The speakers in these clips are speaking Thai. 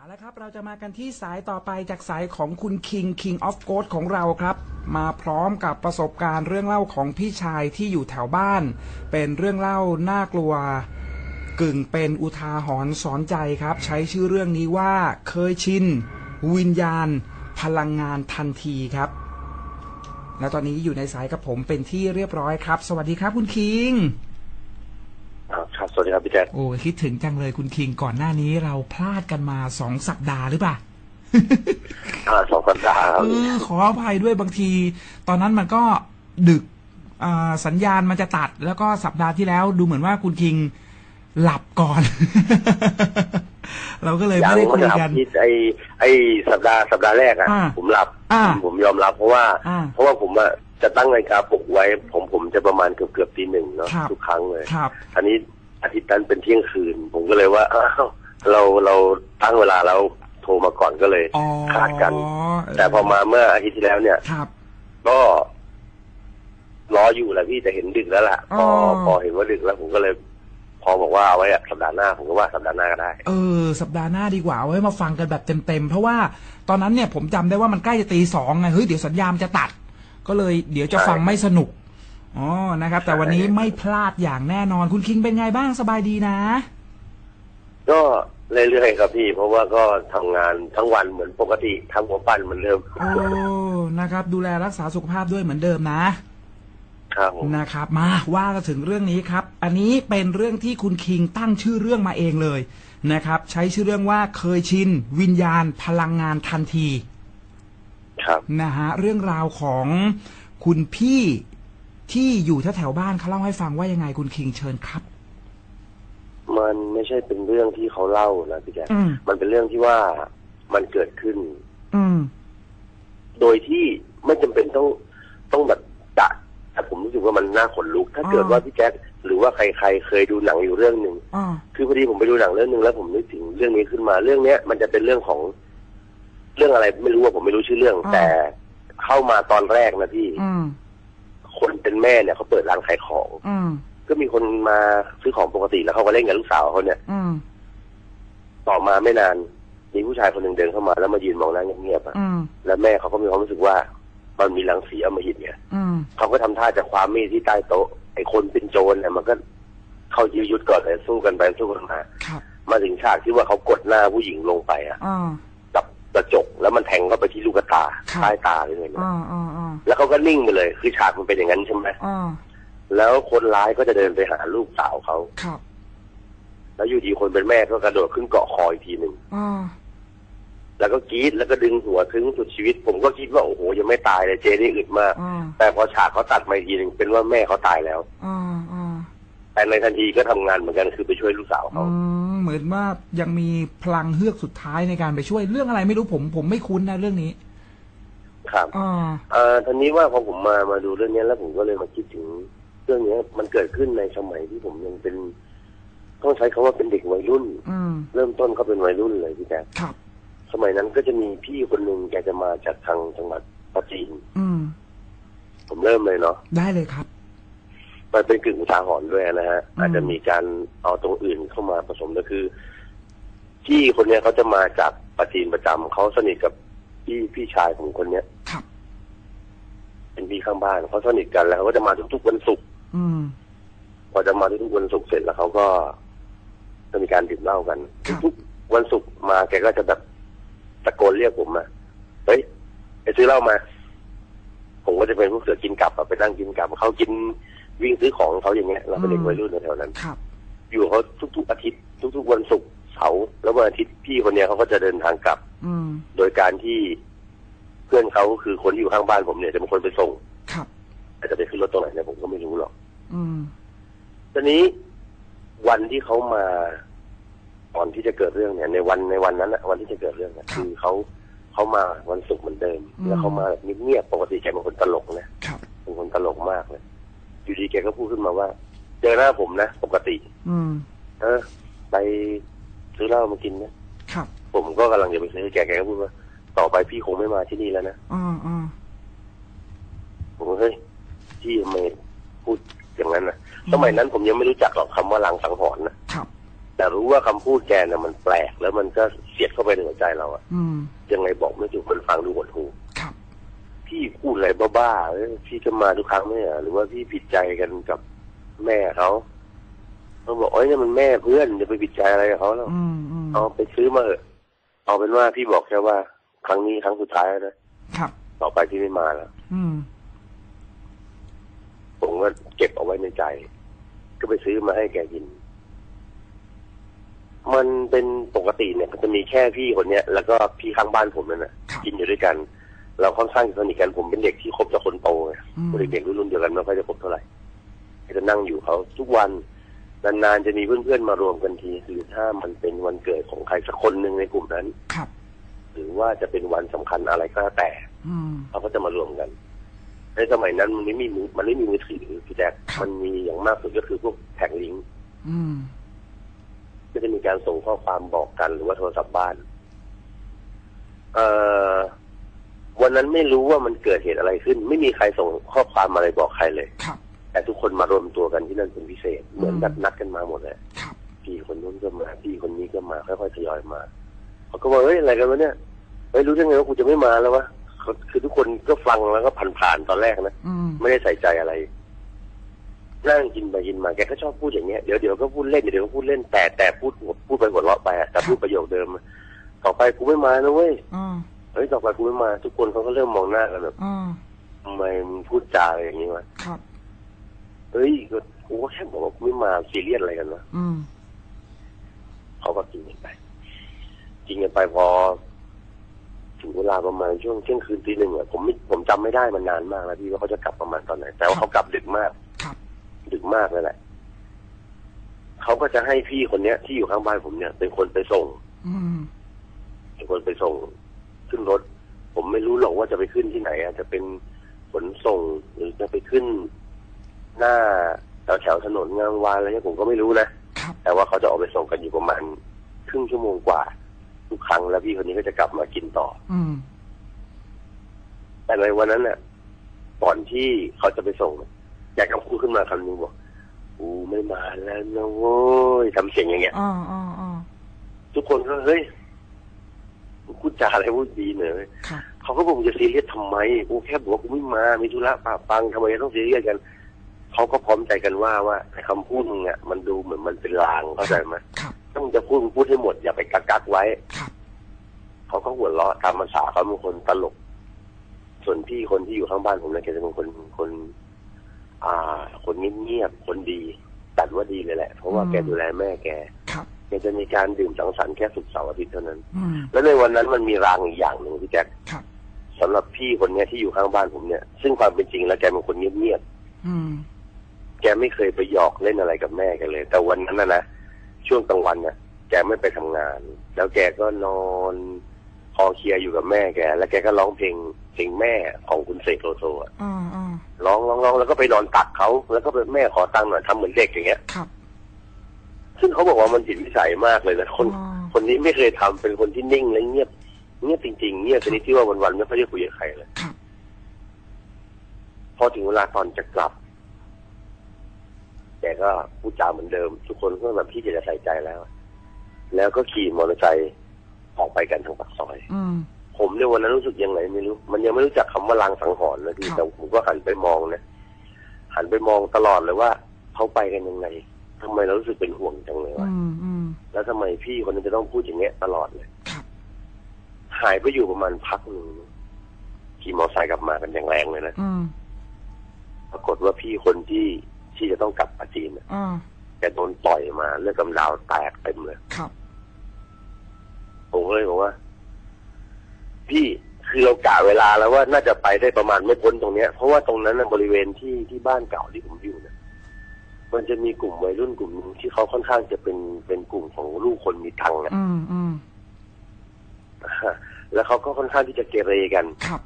เอาละครับ เราจะมากันที่สายต่อไปจากสายของคุณ King King of Ghost ของเราครับ มาพร้อมกับประสบการณ์เรื่องเล่าของพี่ชายที่อยู่แถวบ้าน เป็นเรื่องเล่าน่ากลัว กึ่งเป็นอุทาหรณ์สอนใจครับ ใช้ชื่อเรื่องนี้ว่าเคยชิน วิญญาณ พลังงานทันทีครับ และตอนนี้อยู่ในสายกับผมเป็นที่เรียบร้อยครับ สวัสดีครับคุณคิง วัสดีครับพี่แจ๊คโอ้คิดถึงจังเลยคุณคิงก่อนหน้านี้เราพลาดกันมาสองสัปดาห์หรือเปล่าอ่าสองสัปดาห์ครับเออขออภัยด้วยบางที ตอนนั้นมันก็ดึกอ่าสัญญาณมันจะตัด แล้วก็สัปดาห์ที่แล้วดูเหมือนว่าคุณคิงหลับก่อน เราก็เลยยัไม่ได้ไม่คุยหลับกันที่ไอไอสัปดาห์สัปดาห์แรกอะอ่าผมหลับอ่าผมยอมรับเพราะว่าอ่า เพราะว่าผมอะจะตั้งนาฬิกาปลุกไว้ ผมผมจะประมาณเกือบเกือบตีหนึ่งเนาะครับทุกครั้งเลยครับอันนี้ อาทิตย์นั้นเป็นเที่ยงคืน ผมก็เลยว่าอ้าวเราเราตั้งเวลาแล้วโทรมาก่อนก็เลยอ๋อขาดกัน แต่พอมาเมื่ออาทิตย์ที่แล้วเนี่ย ครับ ก็รออยู่แหละพี่แต่เห็นดึกแล้วล่ะพออ๋อพอเห็นว่าดึกแล้วผมก็เลย พอบอกว่าเอาไว้อะสัปดาห์หน้าผมก็ว่าสัปดาห์หน้าก็ได้ เออ สัปดาห์หน้าดีกว่าเอาไว้มาฟังกันแบบเต็มๆ เพราะว่าตอนนั้นเนี่ยผมจำได้ว่ามันใกล้จะตีสองไงเฮ้ยเดี๋ยวสัญญาณจะตัด ก็เลยเดี๋ยวจะฟังไม่สนุก อ๋อนะครับ แต่วันนี้ไม่พลาดอย่างแน่นอนคุณคิงเป็นไงบ้างสบายดีนะ ก็เรื่อยๆครับพี่ เพราะว่าก็ทำงานทั้งวันเหมือนปกติทำหัวปั้นเหมือนเดิมโอ้นะครับ ดูแลรักษาสุขภาพด้วยเหมือนเดิมนะครับผมนะครับ มาว่ากันถึงเรื่องนี้ครับ อันนี้เป็นเรื่องที่คุณคิงตั้งชื่อเรื่องมาเองเลยนะครับ ใช้ชื่อเรื่องว่าเคยชิน วิญญาณพลังงานทันที ครับนะฮะเรื่องราวของคุณพี่ ที่อยู่แถวๆบ้านเขาเล่าให้ฟังว่ายังไงคุณคิงเชิญครับ มันไม่ใช่เป็นเรื่องที่เขาเล่านะพี่แจ๊คอืม มันเป็นเรื่องที่ว่ามันเกิดขึ้น อืม โดยที่ไม่จำเป็นต้องต้องแบบจะแต่ผมรู้สึกว่ามันน่าขนลุก ถ้าเกิดอ่าว่าพี่แจ๊คหรือว่าใครๆเคยดูหนังอยู่เรื่องหนึ่ง อ่าคือพอดีผมไปดูหนังเรื่องหนึ่งแล้วผมนึกถึงเรื่องนี้ขึ้นมา เรื่องเนี้ยมันจะเป็นเรื่องของเรื่องอะไรไม่รู้ว่าผมไม่รู้ชื่อเรื่อง แต่เข้ามาตอนแรกนะพี่ อืม คนเป็นแม่เนี่ยเขาเปิดร้านขายของ อืมก็มีคนมาซื้อของปกติแล้วเขาก็เล่นกับลูกสาวเขาเนี่ย อืมต่อมาไม่นาน มีผู้ชายคนหนึ่งเดินเข้ามา แล้วมายืนมองหน้าเงียบๆอะอืมแล้วแม่เขาก็มีความรู้สึกว่า มันมีรังสีอำมหิตเนี่ยอืมเขาก็ทำท่าจะคว้ามีดที่ใต้โต๊ะไอ้คนเป็นโจรเนี่ยมันก็เข้ายื้อยุดก่อนเลยสู้กันไปสู้กันมา ครับมาถึงฉากที่ว่าเขากดหน้าผู้หญิงลงไปอะ อ่ากับก ระจก แล้วมันแทงเข้าไปที่ลูกตาครับใต้ตาเลยเนี่ยอ่าอ่าอ่าแล้วเขาก็นิ่งไปเลย คือฉากมันเป็นอย่างนั้นใช่ไหมอ่าแล้วคนร้ายก็จะเดินไปหาลูกสาวเขาครับ แล้วอยู่ดีคนเป็นแม่ก็กระโดดขึ้นเกาะคออีกทีหนึ่งอ่าแล้วก็กรีดแล้วก็ดึงหัวถึงสุดชีวิต ผมก็คิดว่าโอ้โหยังไม่ตายเลยเจนี่อึดมากอ่าแต่พอฉากเขาตัดมาอีกทีหนึ่งเป็นว่าแม่เขาตายแล้วอ่าอ่า แต่ในทันทีก็ทำงานเหมือนกันคือไปช่วยลูกสาวเขา อืมเหมือนว่ายังมีพลังเฮือกสุดท้ายในการไปช่วยเรื่องอะไรไม่รู้ผม ผมไม่คุ้นนะเรื่องนี้ครับอ่าเอ่อทีนี้ว่าพอผมมามาดูเรื่องนี้แล้วผมก็เลยมาคิดถึง เรื่องนี้มันเกิดขึ้นในสมัยที่ผมยังเป็น ต้องใช้คำว่าเป็นเด็กวัยรุ่น อืมเริ่มต้นเขาเป็นวัยรุ่นเลยพี่แจ๊คครับ สมัยนั้นก็จะมีพี่คนหนึ่งแกจะมาจากทางจังหวัดปัตจีน อืม ผมเริ่มเลยเนาะ ได้เลยครับ มันเป็นกึ่งอุทาหรณ์ด้วยนะฮะอืมอาจจะมีการเอาตรงอื่นเข้ามาผสมก็คือพี่คนเนี้ยเขาจะมาจากปัตจีนประจำเขาสนิทกับพี่พี่ชายของคนเนี้ยครับเป็นพี่ข้างบ้านเขาสนิทกันแล้วเขาก็จะมาทุกๆวันศุกร์อืมพอจะมาทุกๆวันศุกร์เสร็จแล้วเขาก็จะมีการดื่มเหล้ากันครับทุกๆวันศุกร์มาแกก็จะแบบตะโกนเรียกผมมาเฮ้ยไปซื้อเหล้ามา ผมก็จะเป็นพวกเสือกินกลับอะไปนั่งกินกลับเขากิน วิ่งซื้อของเขาอย่างเงี้ยเราเป็นเด็กวัยรุ่นแถวๆนั้นครับ อยู่เขาทุก ๆ อาทิตย์ ทุก ๆ วันศุกร์เสาร์แล้ววันอาทิตย์พี่คนเนี้ยเขาก็จะเดินทางกลับ อืมโดยการที่เพื่อนเขาคือคนที่อยู่ข้างบ้านผมเนี่ยจะเป็นคนไปส่งครับแต่จะไปขึ้นรถตรงไหนเนี่ยผมก็ไม่รู้หรอกอืมตอนนี้วันที่เขามาก่อนที่จะเกิดเรื่องเนี่ย ในวันในวันนั้นอะวันที่จะเกิดเรื่องเนี่ยคือเขาเขามาวันศุกร์เหมือนเดิม แล้วเขามาแบบเงียบๆปกติแกเป็นคนตลกนะครับเป็นคนตลกมากเลย อยู่ดีแกก็พูดขึ้นมาว่า เจอหน้าผมนะปกติ อืม เออ ไปซื้อเหล้ามากินนะครับ ผมก็กำลังจะไปซื้อแกแกก็พูดว่า ต่อไปพี่คงไม่มาที่นี่แล้วนะอ่าอ่าผมก็เฮ้ยพี่ทำไมพูดอย่างนั้นนะสมัยนั้นผมยังไม่รู้จักหรอกคำว่าลางสังหรณ์นะครับ แต่รู้ว่าคำพูดแกน่ะมันแปลก แล้วมันก็เสียดเข้าไปในหัวใจเราอะอืมยังไงบอกไม่ถูกคนฟังดูหดหูครับ พี่พูดอะไรบ้าๆเอ้ยพี่ก็มาทุกครั้งไม่เหรอหรือว่าพี่ผิดใจกันกับแม่เขาเขาบอกโอ้ยนี่นมันแม่เพื่อนจะไปผิดใจอะไรกับเขาแล้วอืมอืมเอาไปซื้อมาเถอะเอาเป็นว่าพี่บอกแค่ว่า ครั้งนี้ครั้งสุดท้ายแล้วนะครับ ต่อไปพี่ไม่มาแล้ว อืม ผมก็เก็บเอาไว้ในใจ ก็ไปซื้อมาให้แกกิน มันเป็นปกติเนี่ยมันจะมีแค่พี่คนเนี้ย แล้วก็พี่ข้างบ้านผมนั่นแหละครับ กินอยู่ด้วยกัน เราค่อนข้างสนิทกันผมเป็นเด็กที่คบกับคนโตไงอืมเด็กๆรุ่นเดียวกันไม่ค่อยจะคบเท่าไหร่ก็จะนั่งอยู่เขาทุกวันนานๆจะมีเพื่อนๆมารวมกันทีหรือถ้ามันเป็นวันเกิดของใครสักคนหนึ่งในกลุ่มนั้นครับ หรือว่าจะเป็นวันสำคัญอะไรก็แล้วแต่อืมเขาก็จะมารวมกัน ในสมัยนั้นมันไม่มีมือมันไม่มีมือถือพี่แจ๊คครับมันมีอย่างมากสุดก็คือพวกแท็กลิงก์อืมก็จะมีการส่งข้อความบอกกันหรือว่าโทรศัพท์บ้าน เอ่อ วันนั้นไม่รู้ว่ามันเกิดเหตุอะไรขึ้น ไม่มีใครส่งข้อความอะไรบอกใครเลยครับ แต่ทุกคนมารวมตัวกันที่นั่นเป็นพิเศษ เหมือนแบบนัดกันมาหมดเลยครับพี่คนนู้นก็มาพี่คนนี้ก็มาค่อยๆทยอยมาเขาก็บอกเฮ้ยอะไรกันวะเนี่ยเฮ้ยรู้ได้ไงว่ากูจะไม่มาแล้ววะเขาคือทุกคนก็ฟังแล้วก็ผ่านๆตอนแรกนะอืมไม่ได้ใส่ใจอะไรนั่งกินไปกินมาแกก็ชอบพูดอย่างเงี้ยเดี๋ยวเดี๋ยวก็พูดเล่นเดี๋ยวก็พูดเล่นแต่แต่พูดพูดไปหัวเราะไปอะแต่พูดประโยคเดิมอะต่อไปกูไม่มานะเว้ยอืม เฮ้ยต่อไปกูไม่มา ทุกคนเขาก็เริ่มมองหน้ากันแบบอืมทำไมมึงพูดจาอะไรอย่างนี้วะครับ เฮ้ยก็กูก็แค่บอกว่ากูไม่มาซีเรียสอะไรกันวะอืมเขาก็กินกันไปกินกันไปพอถึงเวลาประมาณช่วงเที่ยงคืนตีหนึ่งอะผมไม่ผมจำไม่ได้มันนานมากแล้วพี่ว่าเขาจะกลับประมาณตอนไหน แต่ว่าเขากลับดึกมาก ครับ ดึกมากเลยแหละเขาก็จะให้พี่คนเนี้ยที่อยู่ข้างบ้านผมเนี่ย เป็นคนไปส่งอืมเป็นคนไปส่ง ขึ้นรถ ผมไม่รู้หรอกว่าจะไปขึ้นที่ไหนอะจะเป็นขนส่งหรือจะไปขึ้น หน้าแถวแถวๆถนนงามวานอะไรเงี้ยผมก็ไม่รู้นะครับแต่ว่าเขาจะออกไปส่งกันอยู่ประมาณครึ่งชั่วโมงกว่า ทุกครั้งแล้วพี่คนนี้ก็จะกลับมากินต่อ อืมแต่ในวันนั้นน่ะก่อนที่เขาจะไปส่งน่ะแกก็พูดขึ้นมาคำนึงบอกกูไม่มาแล้วนะโว้ยทำเสียงอย่างเงี้ยอ่าอ่าอ่าทุกคนก็เฮ้ยมึง พูดจาอะไรพูดดีหน่อยเว้ยครับเขาก็บอกมึงจะซีเรียสทำไมกูแค่บอกว่ากูไม่มามีธุระป่าปังทำไมต้องซีเรียสกันเขาก็พร้อมใจกันว่าว่าไอ้คำพูดมึงอะมันดูเหมือนมันเป็นลางเข้าใจไหมครับถ้ามึงจะพูดมึงพูดให้หมดอย่าไปกักกักๆไว้ครับเขาก็หัวเราะตามภาษาเขาเป็นคนตลก ส่วนพี่คนที่อยู่ข้างบ้านผมเนี่ยแกจะเป็นคนคน อ่า คนเงียบๆคนดีตัดว่าดีเลยแหละ เพราะว่าแกดูแลแม่แก ครับแกจะมีการดื่มสังสรรค์แค่ศุกร์เสาร์อาทิตย์เท่านั้น อืมแล้วในวันนั้นมันมีรางอีกอย่างหนึ่งพี่แจ็คครับ สำหรับพี่คนเนี้ยที่อยู่ข้างบ้านผมเนี่ยซึ่งความเป็นจริงแล้วแกเป็นคนเงียบอืม ๆแกไม่เคยไปหยอกเล่นอะไรกับแม่แกเลย แต่วันนั้นนะนะช่วงกลางวันน่ะ แกไม่ไปทำงาน แล้วแกก็นอนคอเคลียร์อยู่กับแม่แก แล้วแกก็ร้องเพลงเพลงแม่ของคุณเสกโลโซอะ อ่าอ่าร้องร้องร้องแล้วก็ไปนอนตักเขาแล้วก็ไปแม่ขอตังค์หน่อยทำเหมือนเด็กอย่างเงี้ย ครับ ซึ่งเขาบอกว่ามันผิดวิสัยมากเลยนะคนอ่าคนนี้ไม่เคยทำเป็นคนที่นิ่งและเงียบ เงียบจริงๆเงียบชนิดที่ว่าวันๆไม่ค่อยได้คุยกับใครเลยครับพอถึงเวลาตอนจะกลับแกก็พูดจาเหมือนเดิม ทุกคนก็แบบพี่จะใส่ใจแล้ว แล้วก็ขี่มอเตอร์ไซค์ออกไปกันทางปากซอยอืมผมเนี่ยวันนั้นรู้สึกยังไงไม่รู้ มันยังไม่รู้จักคำว่าลางสังหรณ์เลยพี่ครับแต่ผมก็หันไปมองนะหันไปมองตลอดเลยว่าเขาไปกันยังไง ทำไมเรารู้สึกเป็นห่วงจังเลยวะอืมอืมแล้วทำไมพี่คนนั้นจะต้องพูดอย่างเงี้ยตลอดเลยครับหายไปอยู่ประมาณพักหนึ่งขี่มอเตอร์ไซค์กลับมากันอย่างแรงเลยนะอืมปรากฏว่าพี่คนที่ที่จะต้องกลับปาจีนน่ะอ่าแกโดนต่อยมาเลือดกำเดาวแตกเต็มเลยครับผมก็เลยบอกว่า พี่คือเรากะเวลาแล้วว่าน่าจะไปได้ประมาณไม่พ้นตรงเนี้ย เพราะว่าตรงนั้นนะบริเวณที่ที่บ้านเก่าที่ผมอยู่เนี่ย มันจะมีกลุ่มวัยรุ่นกลุ่มหนึงที่เขาค่อนข้างจะเป็นเป็นกลุ่มของลูกคนมีตังค์นะอืมอืมแล้วเขาก็ค่อนข้างที่จะเกเรกันครับ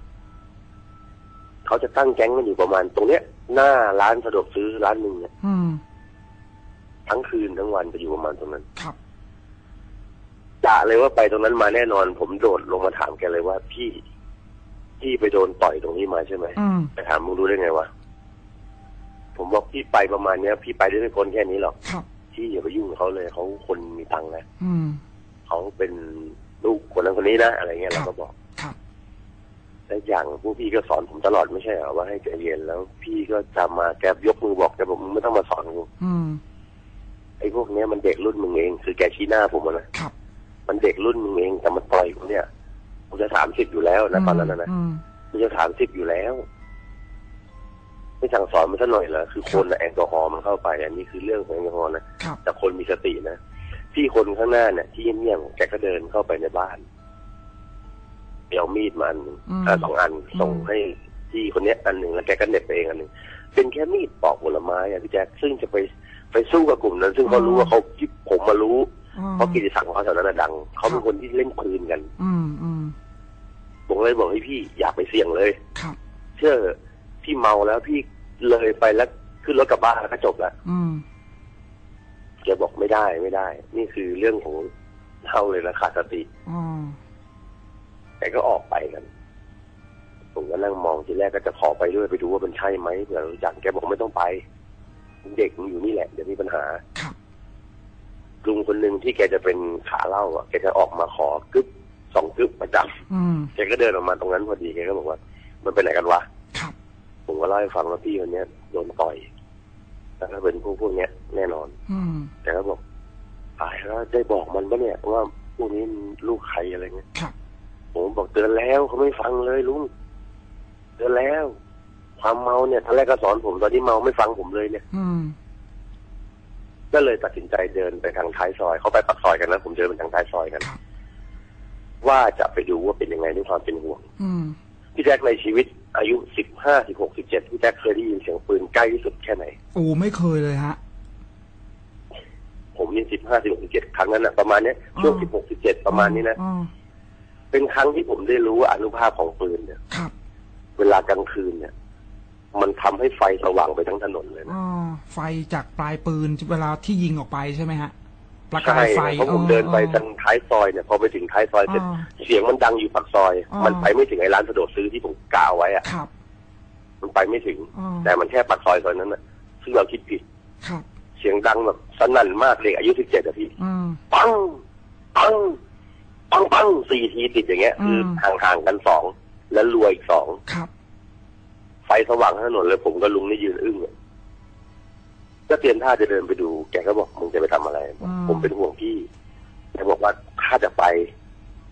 เขาจะตั้งแก๊งกันอยู่ประมาณ ตรงเนี้ย หน้าร้านสะดวกซื้อร้านหนึ่งเนี่ยอืมทั้งคืนทั้งวันจะอยู่ประมาณตรงนั้นครับกะเลยว่าไปตรงนั้นมาแน่นอน ผมโดดลงมาถามแกเลยว่าพี่พี่ไปโดนต่อยตรงนี้มาใช่ไหมอืมไปถามมึงรู้ได้ไงวะ ผมบอกพี่ไปประมาณเนี้ย พี่ไปได้ไม่พ้นแค่นี้หรอกครับที่อย่าไปยุ่งกับเขาเลยเขาคนมีตังค์นะอืมเขาเป็นลูกคนนั้นคนนี้นะอะไรเงี้ยครัเราบก็บอกครับและอย่างพวกพี่ก็สอนผมตลอดไม่ใช่เหรอว่าให้ใจเย็นแล้ว พี่ก็จะมาแกยกมือบอกแกบอกมึงไม่ต้องมาสอนกูอืมไอ้พวกเนี้ยมันเด็กรุ่นมึงเองคือแกชี้หน้าผมอะนะครับ มันเด็กรุ่นมึงเองแต่มันปล่อยกูเนี่ยกูจะสามสิบอยู่แล้วนะตอนนั้นนะนะอืมกูจะสามสิบอยู่แล้ว ไม่สั่งสอนมันสักหน่อยเหรอคือคนน่ะแอลกอฮอล์มันเข้าไป อันนี้คือเรื่องของแอลกอฮอล์นะครับ แต่คนมีสตินะพี่คนข้างหน้าเนี่ยที่เงียบๆแกก็เดินเข้าไปในบ้านเดี๋ยวมีดมาอันหนึ่งอืมอ่าสองอันส่งอืม ให้ที่คนเนี้ยอันหนึ่งแล้วแกก็เหน็บไปเองอันหนึ่งเป็นแค่มีดปอกผลไม้อะพี่แจ๊คซึ่งจะไปไปสู้กับกลุ่มนั้น ซึ่งเขารู้ว่าเขาที่ผมมารู้ อืมเพราะกิติศักดิ์ของเขาแถวนั้นนะดัง เขาเป็นคนที่เล่นปืนกัน อืมอืมผมเลยบอกให้พี่อย่าไปเสี่ยงเลย ครับ เชื่อพี่เมาแล้วพี่ เลยไปแล้วขึ้นรถกลับบ้านแล้วก็จบแล้วอืมแกบอกไม่ได้ไม่ได้ นี่คือเรื่องของเท่าเลยนะขาดสติอ๋อแกก็ออกไปกันผมก็นั่งมองทีแรกก็จะขอไปด้วยไปดูว่ามันใช่ไหมเผื่อรู้จักแกบอกไม่ต้องไปเด็กมันอยู่นี่แหละเดี๋ยวมีปัญหาครับลุงคนหนึ่งที่แกจะเป็นขาเหล่าอะแกจะออกมาขอกึ๊บสองกึ๊บประจำอืมแกก็เดินออกมาตรงนั้นพอดีแกก็บอกว่า มันเป็นไหนกันวะครับ ผมก็เล่าให้ฟังว่าพี่คนเนี้ยโดนต่อยแล้วก็เป็นพวกพวกเนี้ยแน่นอน อืมแต่ก็บอกตายแล้วได้บอกมันปะเนี่ยว่าพวกนี้มันลูกใครอะไรเงี้ยครับผมบอกเตือนแล้วเขาไม่ฟังเลยลุงเตือนแล้ว ความเมาเนี่ยท่านแรกก็สอนผมตอนที่เมาไม่ฟังผมเลยเนี่ย อืมก็เลยตัดสินใจเดินไปทางท้ายซอยเขาไปปักซอยกันนะผมเดินไปทางท้ายซอยกันครับว่าจะไปดูว่าเป็นยังไงด้วยความเป็นห่วงอืมพี่แจ็คในชีวิต อายุสิบห้าสิบหกสิบเจ็ดพี่แจ็คเคยได้ยินเสียงปืนใกล้ที่สุดแค่ไหน โอ้ไม่เคยเลยฮะ ผมนี่สิบห้าสิบหกสิบเจ็ดครั้งนั้นนะประมาณเนี้ยช่วงอ๋อสิบหกสิบเจ็ดประมาณนี้นะอ๋อเป็นครั้งที่ผมได้รู้ว่าอนุภาพของปืนเนี่ยครับ เวลากลางคืนเนี่ย มันทำให้ไฟสว่างไปทั้งถนนเลยนะอ๋อไฟจากปลายปืนเวลาที่ยิงออกไปใช่ไหมฮะ ประกาใช่ยไฟเพราะผมเดินไปทางท้ายซอยเนี่ยพอไปถึงท้ายซอยเสร็จอ๋อ เสียงมันดังอยู่ปากซอย อ๋อ มันไปไม่ถึงไอ้ร้านสะดวกซื้อที่ผมกล่าวไว้อะครับมันไปไม่ถึง อ๋อแต่มันแค่ปากซอยซอยนั้นนะซึ่งเราคิดผิด ครับ เสียงดังแบบสนั่นมากเด็กอายุสิบเจ็ดอะพี่ อืม ปัง ปัง ปังปังสี่ทีติดอย่างเงี้ย คือม ห่างๆกันสอง แล้วรวยอีกสอง ครับ ไฟสว่างทั้งถนนเลยผมกับลุงนี่ยืนอึ้งอะ ก็เตรียมท่าจะเดินไปดู แกก็บอกมึงจะไปทำอะไรบอกผมเป็นห่วงพี่แกบอกว่าถ้าจะไป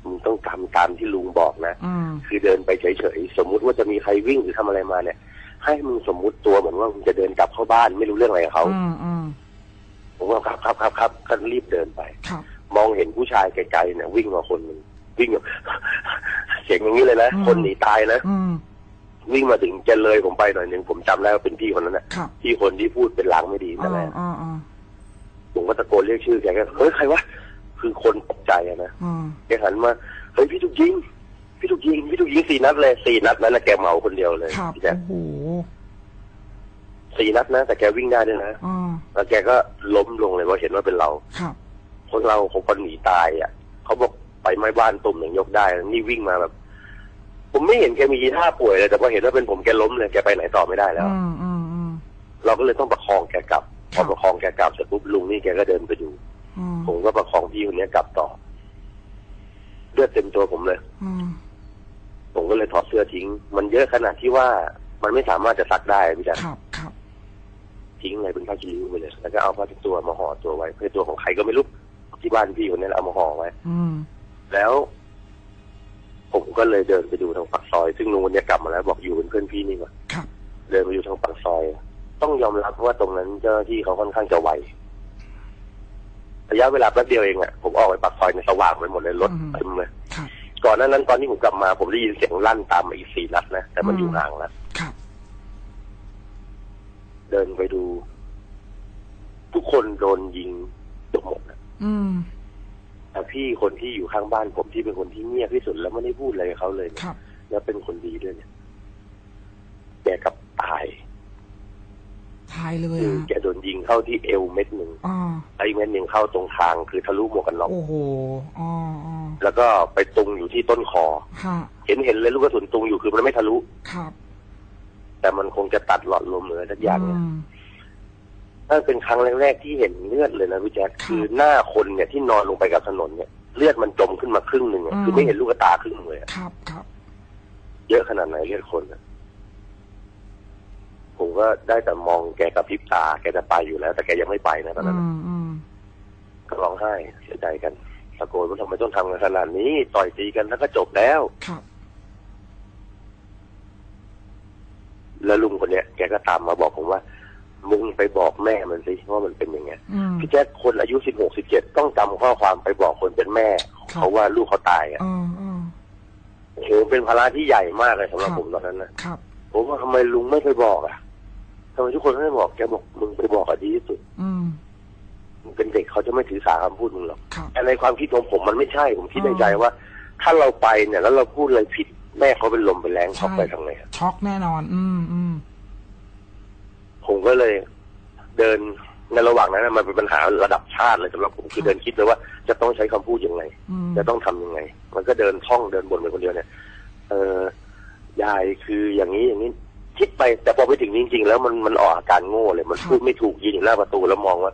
มึงต้องทำตามที่ลุงบอกนะอืมคือเดินไปเฉยๆ สมมุติว่าจะมีใครวิ่งหรือทำอะไรมาเนี่ย ให้มึงสมมุติตัวเหมือนว่ามึงจะเดินกลับเข้าบ้านไม่รู้เรื่องอะไรกับเขาอืมอืมผมว่าครับครับครับครับก็รีบเดินไปครับมองเห็นผู้ชายไกลๆเนี่ย วิ่งมาคนหนึ่งวิ่งแบบเสียงอย่างนี้เลยนะอืมคนหนีตายนะอืม วิ่งมาถึงจะเลยผมไปหน่อยหนึ่งผมจำได้ว่าเป็นพี่คนนั้นนะครับพี่คนที่พูดเป็นลางไม่ดีอ๋นั่นแหอละอ๋ออ๋อผมก็ตะโกนเรียกชื่อแกก็เฮ้ยใครวะคือคนตกใจอะนะอ๋อแกหันมาเฮ้ยพี่ถูกยิง พี่ถูกยิง พี่ถูกยิงสี่นัดเลยสี่นัดนั้นนะแกเมาคนเดียวเลยครับพี่แจ๊คโอ้โหสี่นัดนะ แต่แกวิ่งได้ด้วยนะอ๋อแล้วแกก็ล้มลงเลยเพราะเห็นว่าเป็นเรา ครับคนเราของคนหนีตายอะเขาบอกไปไม้บ้านตุ่มอย่างยกได้ นี่วิ่งมาแบบ ผมไม่เห็นแกมีท่าป่วยเลยแต่พอเห็นว่าเป็นผมแกล้มเลยแกไปไหนต่อไม่ได้แล้ว อืมอืมอืมเราก็เลยต้องประคองแกกลับคพรัอบประคองแกกลับเสร็จปุ๊บลุงนี่แกก็เดินไปดูอืมผมก็ประคองพี่คนนี้กลับต่อเลือดเต็มตัวผมเลยอืมผมก็เลยถอดเสื้อทิ้ง มันเยอะขนาดที่ว่ามันไม่สามารถจะซักได้พี่จ๊ะครับครับทิ้งเลยเป็นผ้าคีริ้วไปเลยแล้วก็เอาผ้าเช็ดตัวมาห่อตัวไว้เพื่อตัวของใครก็ไม่รู้ที่บ้านพี่คนนี้เอามาห่อไว้อืมแล้ว ผมก็เลยเดินไปดูทางปากซอย ซึ่งลุงคนนี้กลับมาแล้วบอกอยู่เป็นเพื่อนพี่นี่ก่อนครับ เดินไปอยู่ทางปากซอย ต้องยอมรับว่าตรงนั้นเจ้าหน้าที่เขาค่อนข้างจะไวระยะเวลาแป๊บเดียวเองอะผมออกไปปากซอยในยสว่างไปหมดเลยรถเต็มเลยครับก่อนหน้านั้นตอนที่ผมกลับมา ผมได้ยินเสียงลั่นตามมาอีกสี่นัดนะแต่มันอืมอยู่ห่างแล้วครับเดินไปดู ทุกคนโดนยิงจบหมดนะอืม แต่พี่คนที่อยู่ข้างบ้านผมที่เป็นคนที่เงียบที่สุดแล้วไม่ได้พูดอะไรกับเขาเลยเนี่ยครับ แล้วเป็นคนดีด้วยเนี่ยแกกลับตายทายเลยคืออะแกโดนยิงเข้าที่เอวเม็ดหนึ่งอ๋อไอ้เม็ดหนึ่งเข้าตรงทางคือทะลุหมวกกันน็อกโอ้โหอ๋ออ๋อแล้วก็ไปตุงอยู่ที่ต้นคอค่ะเห็นเห็นเลยลูกกระสุนตุงอยู่คือมันไม่ทะลุ ครับแต่มันคงจะตัดหลอดลมหรืออะไรสักอย่างเนี่ยอืมณ นั่นเป็นครั้งแรกๆที่เห็นเลือดเลยนะพี่แจ๊คครับคือหน้าคนเนี่ยที่นอนลงไปกับถนนเนี่ยเลือดมันจมขึ้นมาครึ่งหนึ่งอะอืมคือไม่เห็นลูกตาครึ่งหนึ่งเลยอะครับครับเยอะขนาดไหนเลือดคนอะผมก็ได้แต่มองแกกับพริบตา แกจะไปอยู่แล้ว แต่แกยังไม่ไปนะตอนอืนั้นอะมอืมก็ร้องไห้เสียใจกันตะโกนว่าทำไมต้องทำกันขนาดนี้ ต่อยตีกันแล้วก็จบแล้วครับแล้วลุงคนเนี้ยแกก็ตามมาบอกผมว่า มึงไปบอกแม่มันสิว่ามันเป็นอย่างเงี้ยอืมพี่แจ๊คคนอายุสิบหกสิบเจ็ดต้องจำข้อความไปบอกคนเป็นแม่ครับเขาว่าลูกเขาตายอะเออเออโอ้โหเป็นภาระที่ใหญ่มากเลยสำหรับครับผมตอนนั้นนะครับผมว่าทำไมลุงไม่ไปบอกอะทำไมทุกคนไม่บอกแกบอกมึงไปบอกอะดีที่สุดอืมมึงเป็นเด็กเขาจะไม่ถือสาคำพูดมึงหรอกครับแต่ในความคิดของผมมันไม่ใช่ ผมคิดอ๋อในใจว่า ถ้าเราไปเนี่ย แล้วเราพูดอะไรผิดแม่เขาเป็นลมเป็นแรงช็อกไปทางไหนอะช็อกแน่นอน อืมอืม ผมก็เลยเดินในระหว่างนั้นนะมันเป็นปัญหาระดับชาติเลยสำหรับผมคือเดินคิดเลยว่าจะต้องใช้คำพูดยังไงอืมจะต้องทำยังไง มันก็เดินท่องเดินบนไปคนเดียวเนี่ย เออยายคืออย่างนี้อย่างนี้คิดไปแต่พอไปถึงจริง ๆ แล้วมันมันออกอาการโง่เลย มันพูดไม่ถูกยืนอยู่หน้าประตูแล้วมองว่า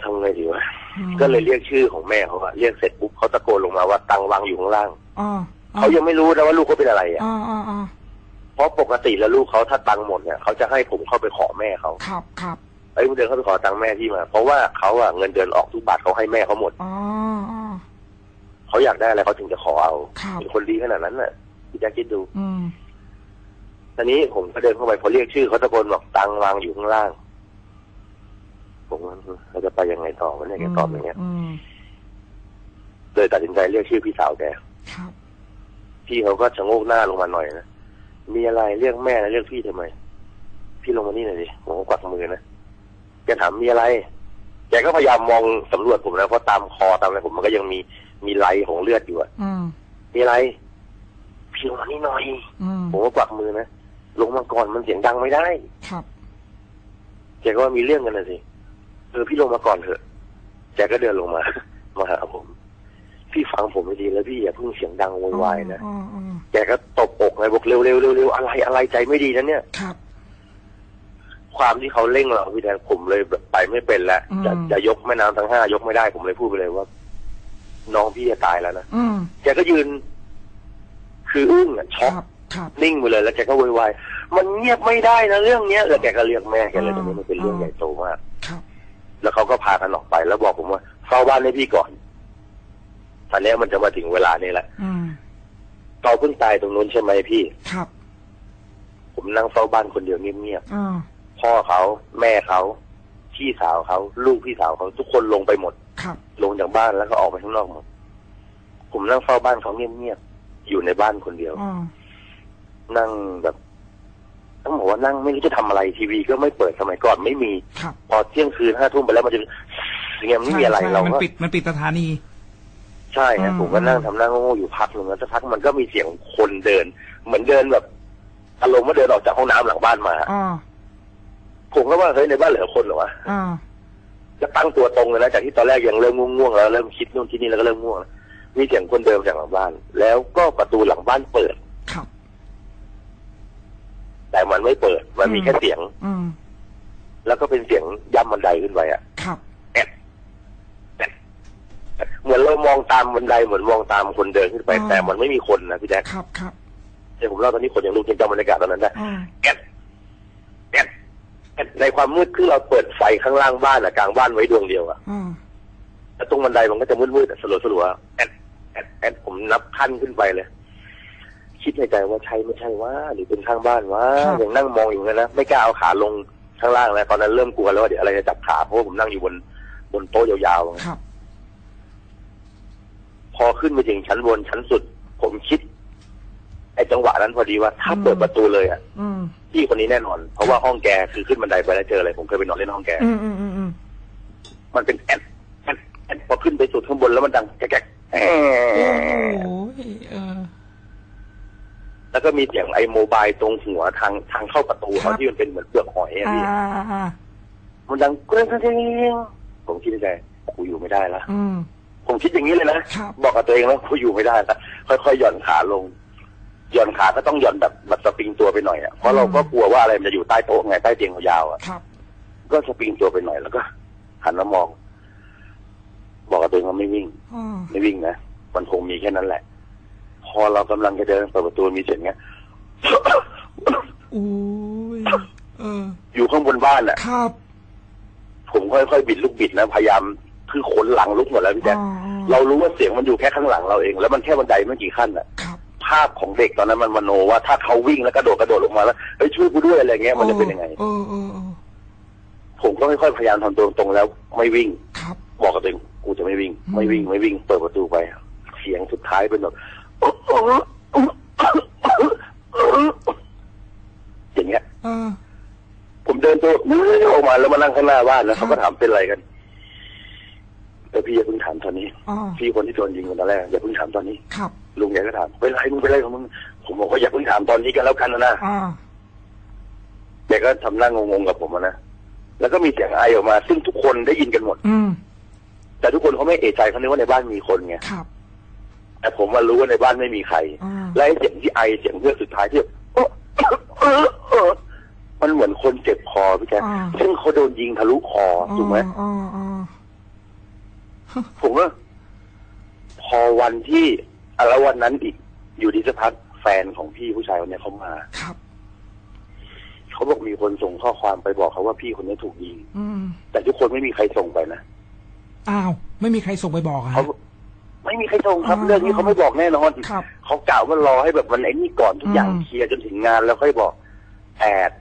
ทำไงดีวะอืมก็เลยเรียกชื่อของแม่เขาอะเรียกเสร็จปุ๊บเขาตะโกนลงมาว่าตังวางอยู่ข้างล่างอ๋อเขายังไม่รู้นะว่าลูกเขาเป็นอะไรอะอ๋ออ๋ออ๋อ เพราะปกติแล้วลูกเขาถ้าตังค์หมดเนี่ยเขาจะให้ผมเข้าไปขอแม่เขาครับครับเอ้ยมึงเดินเข้าไปขอตังค์แม่ที่มา เพราะว่าเขาอะเงินเดือนออกทุกบาทเขาให้แม่เขาหมดอ๋ออ๋อเขาอยากได้อะไรเขาถึงจะขอเอาครับเป็นคนดีขนาดนั้นน่ะพี่แจ๊คคิดดูอืมตอนนี้ผมก็เดินเข้าไปพอเรียกชื่อเขาตะโกนบอกตังค์วางอยู่ข้างล่าง ผมว่าเราจะไปยังไงต่อวะเนี่ยแกตอบอย่างเงี้ยอืมเลยตัดสินใจเรียกชื่อพี่สาวแกครับ พี่เขาก็ชะโงกหน้าลงมาหน่อยนะ มีอะไรเรียกแม่แล้วเรียกพี่ทำไม พี่ลงมานี่หน่อยดิผมก็กวักมือนะแกถามมีอะไรแกก็พยายามมองสำรวจผมนะเพราะตามคอตามอะไรผมมันก็ยังมีมีไหลของเลือดอยู่อะอืมมีอะไร พี่ลงมานี่หน่อยอืมผมก็กวักมือนะลงมาก่อนมันเสียงดังไม่ได้ครับแกก็ว่ามีเรื่องกันนะสิเออพี่ลงมาก่อนเถอะแกก็เดินลงมา มาหาผม พี่ฟังผมให้ดีแล้วพี่อย่าเพิ่งเสียงดังโวยวายนะอ๋ออ๋อแกก็ตบอกเลยบอกเร็วเร็วเร็วเร็วอะไรอะไรใจไม่ดีนะเนี่ยครับ ความที่เขาเร่งเราพี่แดงผมเลยแบบไปไม่เป็นแล้วอืมจะจะยกแม่น้ำทั้งห้ายกไม่ได้ผมเลยพูดไปเลยว่า น้องพี่จะตายแล้วนะอืมแกก็ยืน คืออึ้งอะช็อกครับครับนิ่งไปเลยแล้วแกก็โวยวายมันเงียบไม่ได้นะเรื่องเนี้ยแล้วแกก็เรียกแม่แกเลยอ่าตรงนี้มันเป็นเรื่องใหญ่โตมากครับแล้วเขาก็พากันออกไปแล้วบอกผมว่าเฝ้าบ้านให้พี่ก่อนต อนนี้มันจะมาถึงเวลานี่แหละอืมเขาเพิ่งตายตรงนู้นใช่ไหมพี่ ครับ ผมนั่งเฝ้าบ้านคนเดียวเงียบอ่าๆพ่อเขา แม่เขา พี่สาวเขา ลูกพี่สาวเขา ทุกคนลงไปหมด ครับ ลงจากบ้านแล้วก็ออกไปข้างนอกหมด ผมนั่งเฝ้าบ้านเขาเงียบๆ อยู่ในบ้านคนเดียวอ๋อนั่งแบบต้องบอกว่านั่งไม่รู้จะทำอะไรทีวีก็ไม่เปิดสมัยก่อนไม่มีครับพอเที่ยงคืนห้าทุ่มไปแล้วมันจะอย่างเงี้ยไม่มีอะไรใช่เรามันก็ปิดมันปิดสถานี ใช่ฮะอืมผมก็นั่งทำหน้าโง่ๆอยู่พักหนึ่งแล้วสักพักมันก็มีเสียงคนเดิน เหมือนเดินแบบอารมณ์ว่าเดินออกจากห้องน้ำหลังบ้านมาอ๋อผมก็ว่าเฮ้ยในบ้านเหลือคนเหรอวะอ่าจะตั้งตัวตรงเลยนะจากที่ตอนแรกยังเริ่มง่วงๆแล้วเริ่มคิดนู่นคิดนี่แล้วก็เริ่มง่วงแล้วมีเสียงคนเดินจากหลังบ้าน แล้วก็ประตูหลังบ้านเปิดครับแต่มันไม่เปิด มันมีแค่เสียง อืมแล้วก็เป็นเสียงย่ำบันไดขึ้นไปอะ ครับ แอดแอดแอด เหมือนเรามองตามบันไดเหมือนมองตามคนเดินขึ้นไปอ๋อแต่มันไม่มีคนนะพี่แจ๊คครับครับเดี๋ยวผมเล่าตอนนี้คนยังรู้ยังจำบรรยากาศตอนนั้นได้อ่าแอดแอดแอดในความมืดคือเราเปิดไฟข้างล่างบ้านอะกลางบ้านไว้ดวงเดียวอะอ่าแล้วตรงบันไดมันก็จะมืดๆอะสลัวสลัวๆแอดแอดแอดผมนับขั้นขึ้นไปเลย คิดในใจว่าใช่ไม่ใช่ว่าหรือเป็นข้างบ้านว่ายังนั่งมองอยู่งั้นนะไม่กล้าเอาขาลงข้างล่างแล้วตอนนั้นเริ่มกลัวแล้วว่าเดี๋ยวอะไรจะจับขาเพราะว่าผมนั่งอยู่บนบนโต๊ะยาวๆ ครับ พอขึ้นไปถึงชั้นบนชั้นสุด ผมคิด ไอ้จังหวะนั้นพอดีว่า ถ้าอืมเปิดประตูเลยอะอืม พี่คนนี้แน่นอน เพราะว่าห้องแกคือขึ้นบันไดไปแล้วเจออะไรผมเคยไปนอนเล่นห้องแก อืมอืมอืมอืมมันเป็นแอนแอนแอนพอขึ้นไปสุดข้างบนแล้วมันดังแก๊กๆแอโอ้ะโหเออ แล้วก็มีเสียงไอ้โมบายตรงหัวทางทางเข้าประตูครัเขาบ ที่มันเป็นเหมือนเปลือกหอยอะอ่าพี่อ่าอ่ามันดังเกรงเกรงผมคิดในใจกูอยู่ไม่ได้ละ อืม ผมคิดอย่างนี้เลยนะ ครับ บอกกับตัวเองแล้วกูอยู่ไม่ได้ละค่อยๆหย่อนขาลง หย่อนขาก็ต้องหย่อนแบบแบบสปริงตัวไปหน่อยอะเพราะเราก็กลัวว่าอะไรมันจะอยู่ใต้โต๊ะไงใต้เตียงยาวๆอะ ครับ ก็สปริงตัวไปหน่อยแล้วก็หันมามอง บอกกับตัวเองว่าไม่วิ่งอ่าไม่วิ่งนะมันคงมีแค่นั้นแหละ พอเรากำลังจะเดินเปิดประตูมีเสียงเงี้ย อุ้ยเออ อยู่ข้างบนบ้านอะ ครับ ผมค่อยๆบิดลูกบิดนะ พยายาม คือขนหลังลุกหมดแล้วพี่แจ๊คอ่าเรารู้ว่าเสียงมันอยู่แค่ข้างหลังเราเอง แล้วมันแค่บันไดไม่กี่ขั้นอะครับภาพของเด็กตอนนั้นมันมโนว่าถ้าเขาวิ่งแล้วกระโดดกระโดดลงมาแล้วเฮ้ยช่วยกูด้วยอะไรเงี้ยมันจะเป็นยังไงเออเออเออผมก็ค่อยๆพยายามทำตัวตรงๆแล้ว ไม่วิ่งครับบอกกับตัวเองกูจะไม่วิ่งอืมไม่วิ่งไม่วิ่งเปิดประตูไป เสียงสุดท้ายเป็นแบบอย่างเงี้ยเออผมเดินตัวออกมาแล้วมานั่งข้างหน้าบ้านแล้วเขาก็ถามเป็นอะไรกันแต่ พี่อย่าเพิ่งถามตอนนี้อ่าพี่คนที่โดนยิงคนตอนแรกอย่าเพิ่งถามตอนนี้ ครับลุงแกก็ถามเป็นไรมึงเป็นไรของมึงผมบอกว่าอย่าเพิ่งถามตอนนี้กันแล้วกันนะนะอ่าแกก็ทำหน้างงๆกับผมอะนะแล้วก็มีเสียงไอออกมา ซึ่งทุกคนได้ยินกันหมด อืมแต่ทุกคนเขาไม่เอะใจเขาคิดว่าในบ้านมีคนไงครับ แต่ผมมารู้ว่าในบ้านไม่มีใคร อ่าและไอ้เสียงที่ไอเสียงเพื่อกสุดท้ายที่มันเหมือนคนเจ็บคอพี่แจ๊คอ่า ซึ่งเขาโดนยิงทะลุคอถูกไหมอ่าอ่า ผมว่าพอวันที่อะแล้ววันนั้นอีกอยู่ดีสักพักแฟนของพี่ผู้ชายคนเนี้ยเขามาครับ เขาบอกมีคนส่งข้อความไปบอกเขาว่าพี่คนนี้ถูกยิงอืมแต่ทุกคนไม่มีใครส่งไปนะอ้าว ไม่มีใครส่งไปบอกอะเขาฮะไม่มีใครส่งครับอ่าเรื่องนี้เขาไม่บอกแน่นอนครับ เขากล่าวว่ารอให้แบบวันไอ้นี่ก่อนทุกอย่างอืม เคลียร์จนถึงงานแล้วค่อยบอกแอด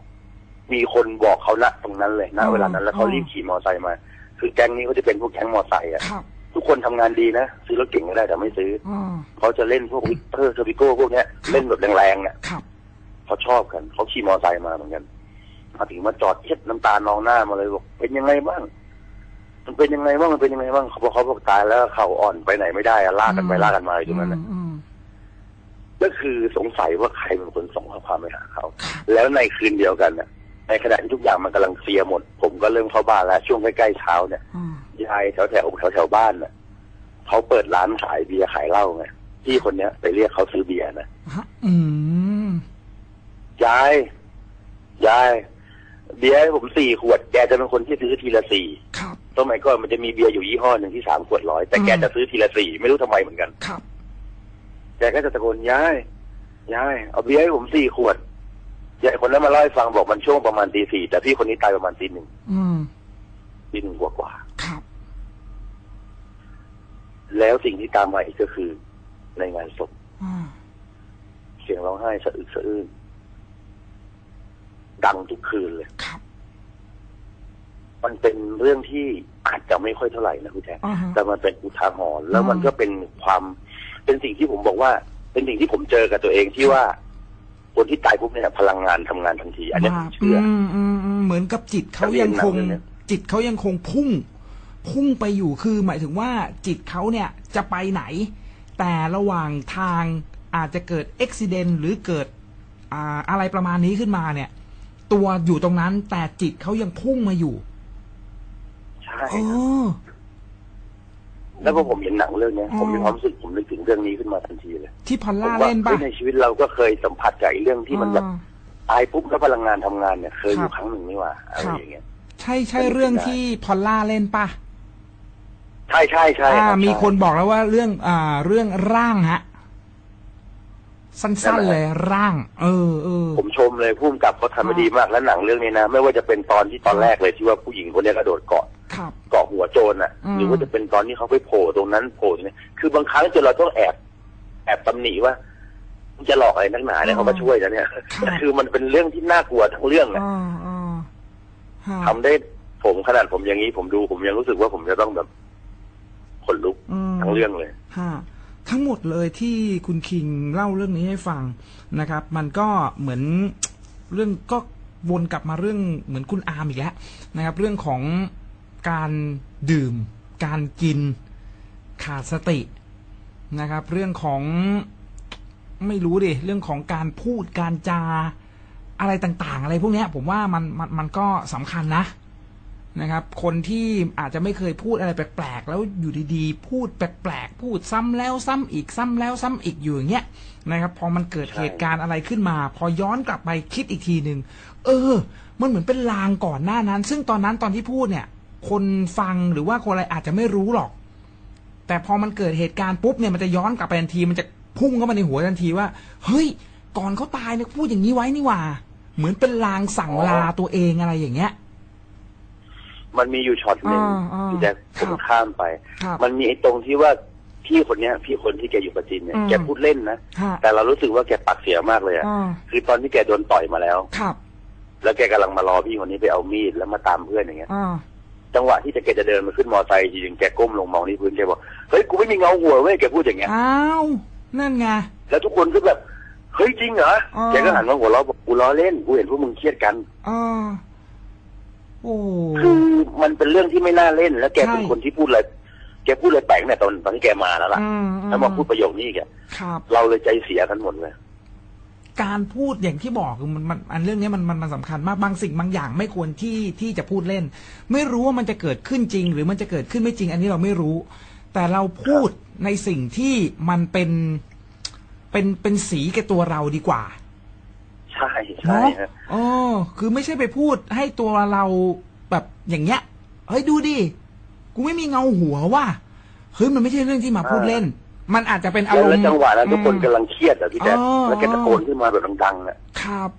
มีคนบอกเขาณตรงนั้นเลยณอ่าเวลานั้นแล้วเขาอ่ารีบขี่มอเตอร์ไซค์มา คือแก๊งนี้เขาจะเป็นพวกแก๊งมอเตอร์ไซค์อะครับ ทุกคนทำงานดีนะซื้อรถเก๋งก็ได้แต่ไม่ซื้ออ่าเขาจะเล่นพวก Victor Serpico พวกเนี้ยเล่นแบบแรงๆอะครับ เขาชอบกันเขาขี่มอเตอร์ไซค์มาเหมือนกันมาถึงมาจอดเช็ดน้ำตานองหน้ามาเลยบอกเป็นยังไงบ้าง มันเป็นยังไงบ้างมันเป็นยังไงบ้างเขาบอกเขาบอกตายแล้วเข่าอ่อนไปไหนไม่ได้อะลากกันไปอืมลากกันมาอยู่ตรงนั้นนะอืมก็คือสงสัยว่าใครเป็นคนส่งข้อความไปหาเขาครับแล้วในคืนเดียวกันน่ะ ในขณะที่ทุกอย่างมันกำลังเคลียร์หมด ผมก็เริ่มเข้าบ้านแล้ว ช่วงใกล้ๆเช้าเนี่ยอ่ายายแถวแถวแถวแถวๆบ้านน่ะเขาเปิดร้านขายเบียร์ขายเหล้าไงพี่คนเนี้ยไปเรียกเขาซื้อเบียร์นะฮะอืมยายยายเบียร์ให้ผมสี่ขวดแกจะเป็นคนที่ซื้อทีละสี่ครับ สมัยก่อนมันจะมีเบียร์อยู่ยี่ห้อหนึ่งที่สามขวดร้อยแต่แกอืม จะซื้อทีละสี่ไม่รู้ทำไมเหมือนกัน ครับ แกก็จะตะโกนยายยายเอาเบียร์ให้ผมสี่ขวด ยายคนนั้นมาเล่าให้ฟังบอกมันช่วงประมาณตีสี่แต่พี่คนนี้ตายประมาณตีหนึ่งอืมตีหนึ่งกว่ากว่าครับๆแล้วสิ่งที่ตามมาอีกก็คือ ในงานศพอ่าเสียงร้องไห้สะอึกสะอื้นดังทุกคืนเลยครับ มันเป็นเรื่องที่อาจจะไม่ค่อยเท่าไหร่นะคุณแจ๊คอ่าฮะแต่มันเป็นอุทาหรณ์แล้วอืมมันก็เป็นความ เป็นสิ่งที่ผมบอกว่า เป็นสิ่งที่ผมเจอกับตัวเองที่ว่า คนที่ตายปุ๊บเนี่ยพลังงานทำงานทันที อันนี้ผมเชื่ออมอืมอืมเหมือนกับจิตเขายังคงเขาเรียนหนังเรื่องเนี้ยจิตเขายังคงพุ่ง พุ่งไปอยู่คือหมายถึงว่าจิตเขาเนี่ยจะไปไหน แต่ระหว่างทางอาจจะเกิดอุบิเหตุหรือเกิดอ่าอะไรประมาณนี้ขึ้นมาเนี่ย ตัวอยู่ตรงนั้นแต่จิตเขายังพุ่งมาอยู่ ใช่เออ แล้วพอผมเห็นหนังเรื่องเนี้ยอ๋อผมมีความรู้สึกผมนึกถึงเรื่องนี้ขึ้นมาทันทีเลยที่พอลผมล่าว่าเล่นเฮ้ป่ะยในชีวิตเราก็เคยสัมผัสกับไอ้เรื่องที่มันแบบอ่าตายปุ๊บแล้วพลังงานทำงานเนี่ยเคยอยู่ครับครั้งหนึ่งนี่หว่าอะไรครับอย่างเงี้ย ใช่ใช่เรื่องที่พอลล่าเล่นป่ะใช่ใช่ใช่อ่า รับมีใช่คนบอกแล้วว่าเรื่องอ่าเรื่องร่างฮะ สั้นๆเลยร่าง เออเออ ผมชมเลยพุ่มกับเขาทำมาดีมากแล้วหนังเรื่องนี้นะ ไม่ว่าจะเป็นตอนที่ตอนแรกเลยที่ว่าผู้หญิงคนเนี้ยกระโดดเกาะครับ เกาะหัวโจรอะอืมหรือว่าจะเป็นตอนที่เขาไปโผล่ตรงนั้นโผล่ตรงนี้คือบางครั้งจนเราต้องแอบ แอบตำหนิว่ามึงจะหลอกอะไรนักหนาเนี่ยเขามาช่วยนะเนี่ยแต่คือมันเป็นเรื่องที่น่ากลัวทั้งเรื่องอะอ่าอ่าฮะทำได้ผมขนาดผมอย่างนี้ผมดูผมยังรู้สึกว่าผมจะต้องแบบขนลุกอืมทั้งเรื่องเลยฮะทั้งหมดเลยที่คุณคิงเล่าเรื่องนี้ให้ฟังนะครับ มันก็เหมือนเรื่องก็วนกลับมาเรื่องเหมือนคุณอาร์มอีกแล้วนะครับ เรื่องของ การดื่ม การกิน ขาดสตินะครับ เรื่องของไม่รู้ดิเรื่องของการพูดการจาอะไรต่างๆ อะไรพวกเนี้ยผมว่ามันมันมันก็สำคัญนะนะครับ คนที่อาจจะไม่เคยพูดอะไรแปลกๆ แล้วอยู่ดีๆ พูดแปลกๆ พูดซ้ำแล้วซ้ำอีกซ้ำแล้วซ้ำอีกอยู่อย่างเงี้ยนะครับ พอมันเกิดใช่เหตุการณ์อะไรขึ้นมา พอย้อนกลับไปคิดอีกทีหนึ่งเออ มันเหมือนเป็นลางก่อนหน้านั้น ซึ่งตอนนั้นตอนที่พูดเนี่ย คนฟังหรือว่าคนอะไรอาจจะไม่รู้หรอก แต่พอมันเกิดเหตุการณ์ปุ๊บเนี่ยมันจะย้อนกลับไปทันที มันจะพุ่งเข้ามาในหัวทันทีว่า เฮ้ย ก่อนเขาตายเนี่ยพูดอย่างนี้ไว้นี่หว่า เหมือนเป็นลางสั่งลาตัวเองอะไรอย่างเงี้ยมันมีอยู่ช็อตหนึ่งอ่าอ่าที่แจ็คผมครับข้ามไปครับมันมีไอ้ตรงที่ว่าพี่คนเนี้ย พี่คนที่แกอยู่ประจินเนี่ยอืมแกพูดเล่นนะฮะแต่เรารู้สึกว่าแกปากเสียมากเลยอะอ่าคือตอนที่แกโดนต่อยมาแล้วครับ แล้วแกกำลังมารอพี่คนนี้ไปเอามีดแล้วมาตามเพื่อนอย่างเงี้ยอ่า จังหวะที่แกจะเดินมาขึ้นมอไซค์ทีนึงแกก้มลงมองที่พื้นแกบอกเฮ้ยกูไม่มีเงาหัวเว้ยแกพูดอย่างเงี้ยอ้าวนั่นไงแล้วทุกคนก็แบบเฮ้ยจริงเหรออ่าแกก็หันมาหัวเราะบอกกูล้อเล่นกูเห็นพวกมึงเครียดกันอ่าโอ้คือมันเป็นเรื่องที่ไม่น่าเล่น แล้วแกเป็นใช่คนที่พูดอะไรแกพูดอะไรแปลกเนี่ยตอนตอนที่แกมาแล้วล่ะอืมอืมแล้วมาพูดประโยคนี้อีกอะครับเราเลยใจเสียกันหมดเลย การพูดอย่างที่บอกคือมันมันอันเรื่องนี้มันมันมันสำคัญมากบางสิ่งบางอย่างไม่ควรที่ที่จะพูดเล่น ไม่รู้ว่ามันจะเกิดขึ้นจริง หรือมันจะเกิดขึ้นไม่จริง อันนี้เราไม่รู้ แต่เราพูดในสิ่งที่มันเป็นเป็นเป็นสีแก่ตัวเราดีกว่า ใช่ใช่เนาะฮะอ๋อคือไม่ใช่ไปพูดให้ตัวเราแบบอย่างเงี้ยเฮ้ยดูดิกูไม่มีเงาหัวว่ะเฮ้ยมันไม่ใช่เรื่องที่มาพูดเล่น มันอาจจะเป็นอาแล้วรมแล้วณ์จังหวะนั้นทุกคนอืมกำลังเครียดอะพี่แจ๊คอ๋อแล้วแกตะโกนขึ้นมาแบบดังๆอะครับ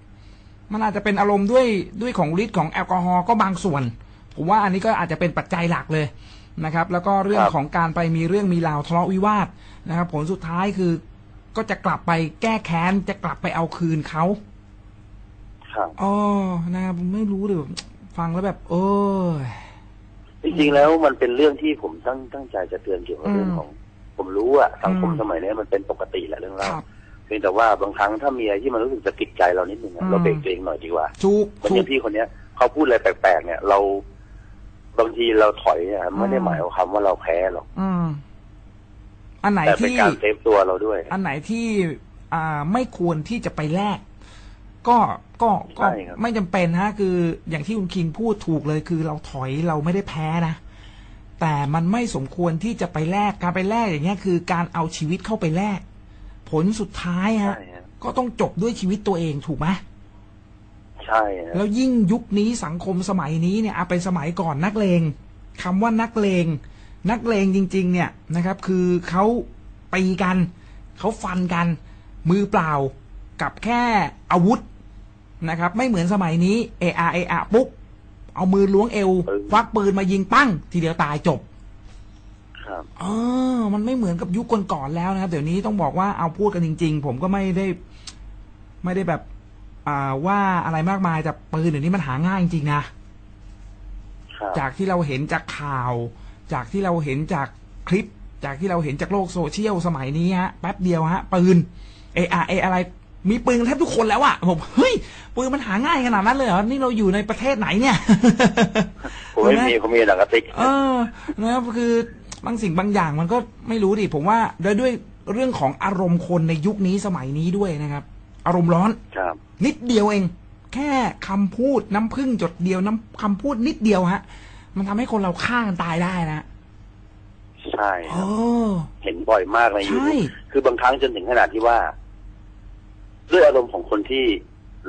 มันอาจจะเป็นอารมณ์ด้วยด้วยของฤทธิ์ของแอลกอฮอล์ก็บางส่วน ผมว่าอันนี้ก็อาจจะเป็นปัจจัยหลักเลยนะครับ แล้วก็เรื่องของการไปมีเรื่องมีราวทะเลาะวิวาทนะครับ ผลสุดท้ายคือก็จะกลับไปแก้แค้นจะกลับไปเอาคืนเขาครับอ๋อนะครับไม่รู้เลยฟังแล้วแบบเออจริงๆแล้วมันเป็นเรื่องที่ผมตั้งตั้งใจจะเตือนเกี่ยวกับอืมเรื่องของ ผมรู้อะสังคมอืมสมัยนี้มันเป็นปกติแหละเรื่องคเล่ารับเพียงแต่ว่าบางครั้งถ้ามีอะไรที่มันรู้สึกจะติดใจเรานิดนึงอะอืมเราเบรกตัวเองหน่อยดีกว่าถูกเหมือนถูอกย่างพี่คนเนี้ยเขาพูดอะไรแปลกๆเนี่ย เราบางทีเราถอยเนี่ยไม่ได้อืมหมายความว่าเราแพ้หรอกอืมอันไหนแต่เป็นที่การเซฟตัวเราด้วย อันไหนที่อ่าไม่ควรที่จะไปแลกก็ก็ก็ใช่ครับไม่จำเป็นฮะ คืออย่างที่คุณคิงพูดถูกเลยคือเราถอยเราไม่ได้แพ้นะ แต่มันไม่สมควรที่จะไปแลกการไปแลกอย่างเงี้ยคือการเอาชีวิตเข้าไปแลกผลสุดท้ายฮะใช่ฮะก็ต้องจบด้วยชีวิตตัวเองถูกไหมใช่ฮะแล้วยิ่งยุคนี้สังคมสมัยนี้เนี่ยเอาเป็นสมัยก่อนนักเลงคำว่านักเลง นักเลงจริง ๆ เนี่ยนะครับ คือเขาตีกันเขาฟันกัน มือเปล่ากับแค่อาวุธนะครับ ไม่เหมือนสมัยนี้เออาเออาปุ๊บ เอามือล้วงเอวควักปืนมายิงปั้ง ทีเดียวตายจบ ครับเออ มันไม่เหมือนกับยุคก่อนๆแล้วนะครับ เดี๋ยวนี้ต้องบอกว่าเอาพูดกันจริง ๆ ผมก็ไม่ได้ ไม่ได้แบบ อ่าว่าอะไรมากมายแต่ปืนเดี๋ยวนี้มันหาง่ายจริงๆนะครับจากที่เราเห็นจากข่าว จากที่เราเห็นจากคลิป จากที่เราเห็นจากโลกโซเชียลสมัยนี้ฮะแป๊บเดียวฮะปืนเออเออะไร มีปืนกันแทบทุกคนแล้วอะผมเฮ้ยปืนมันหาง่ายขนาดนั้นเลยเหรอนี่เราอยู่ในประเทศไหนเนี่ยผมไม่มีผมมีหนังกระติกเออนะครับคือบางสิ่งบางอย่างมันก็ไม่รู้ดิผมว่าด้วยด้วยเรื่องของอารมณ์คนในยุคนี้สมัยนี้ด้วยนะครับ อารมณ์ร้อนครับนิดเดียวเอง แค่คำพูดน้ำพึ่งจดเดียวน้ำคำพูดนิดเดียวฮะ มันทำให้คนเราฆ่ากันตายได้นะใช่เอครับอเห็นบ่อยมากในยูใช่ทูบคือบางครั้งจนถึงขนาดที่ว่า ด้วยอารมณ์ของคนที่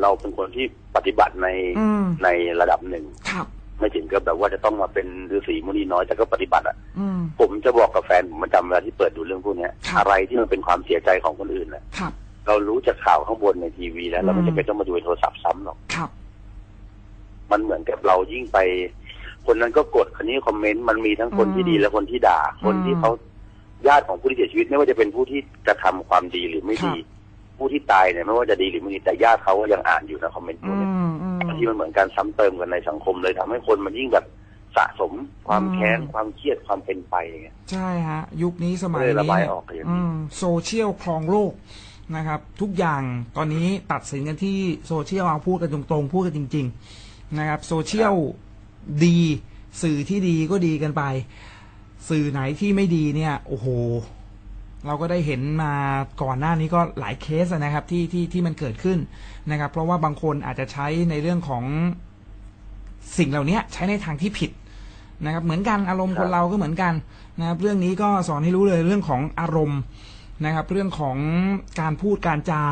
เราเป็นคนที่ปฏิบัติในอืม ในระดับหนึ่ง ครับ ไม่ถึงกับแบบว่าจะต้องมาเป็นฤาษีมุนีน้อยแต่ก็ปฏิบัติอะ อืม ผมจะบอกกับแฟนผมประจำเวลาที่เปิดดูเรื่องพวกเนี้ยครับ อะไรที่มันเป็นความเสียใจของคนอื่นน่ะ ครับ เรารู้จากข่าวข้างบนในทีวีแล้ว เราไม่อืมจำเป็นต้องมาดูในโทรศัพท์ซ้ำหรอก ครับ มันเหมือนกับเรายิ่งไป คนนั้นก็กดคนนี้คอมเมนต์มันมีทั้งคนที่ดีและคนที่ด่า คนที่เขาญาติของผู้ที่เสียชีวิตไม่ว่าจะเป็นผู้ที่กระทำความดีหรือไม่ดี ผู้ที่ตายเนี่ยไม่ว่าจะดีหรือไม่ดีแต่ญาติเขาก็ยังอ่านอยู่นะคอมเมนต์พอืวกเนี้ยมอืมบางทีมันเหมือนการซ้ำเติมกันในสังคมเลยทำให้คนมันยิ่งแบบสะสมความอืมแค้นความเครียดความเป็นไปอย่างเงี้ยใช่ฮะ ยุคนี้สมัยเลยระนี้บายเนี่ยออกอย่างนี้อืมโซเชียลครองโลกนะครับ ทุกอย่างตอนนี้ตัดสินกันที่โซเชียลเอาพูดกันตรงๆ พูดกันจริง ๆ นะครับ โซเชียลดี สื่อที่ดีก็ดีกันไป สื่อไหนที่ไม่ดีเนี่ย โอ้โห เราก็ได้เห็นมาก่อนหน้านี้ก็หลายเคสอะนะครับที่ที่ที่มันเกิดขึ้นนะครับ เพราะว่าบางคนอาจจะใช้ในเรื่องของสิ่งเหล่านี้ใช้ในทางที่ผิดนะครับ เหมือนกันอารมณ์คครับนเราก็เหมือนกันนะครับ เรื่องนี้ก็สอนให้รู้เลยเรื่องของอารมณ์นะครับ เรื่องของการพูดการจา